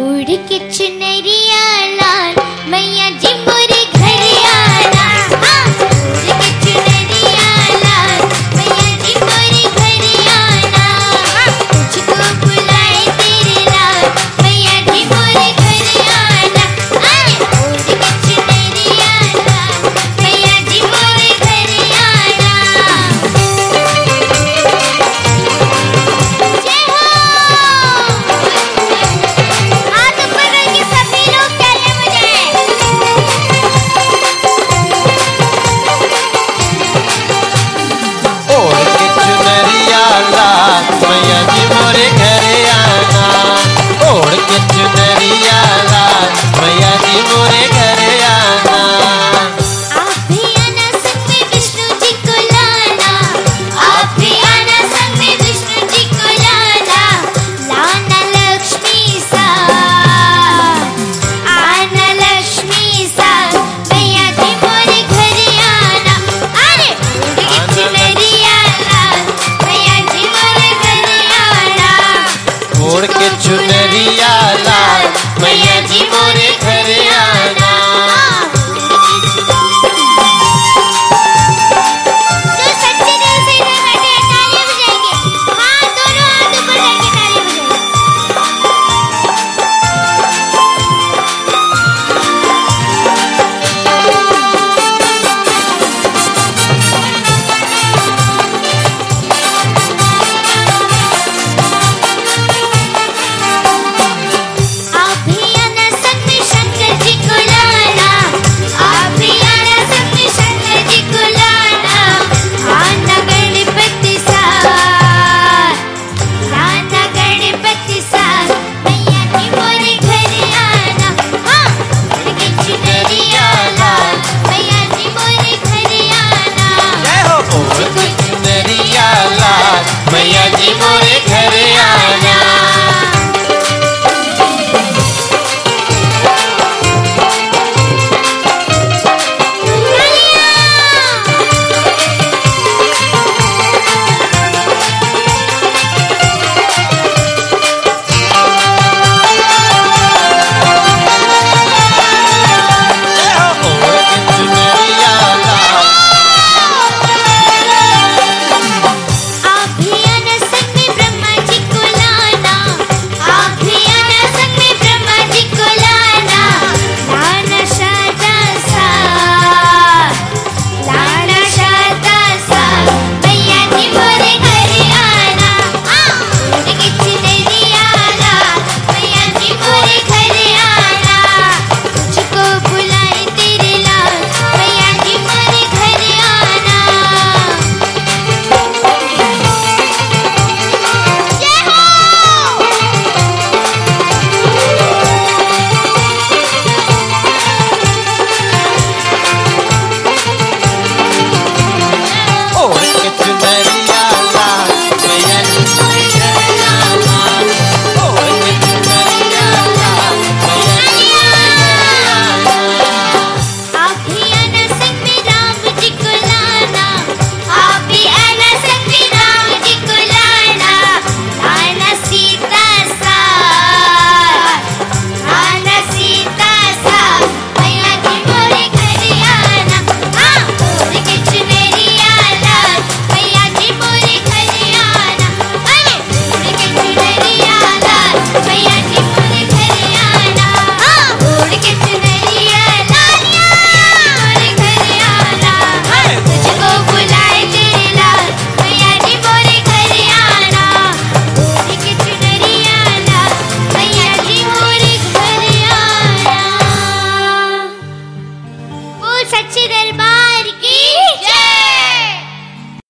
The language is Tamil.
ஒழுக்கிச்சு நெறிய छोड़ के चुन Mori.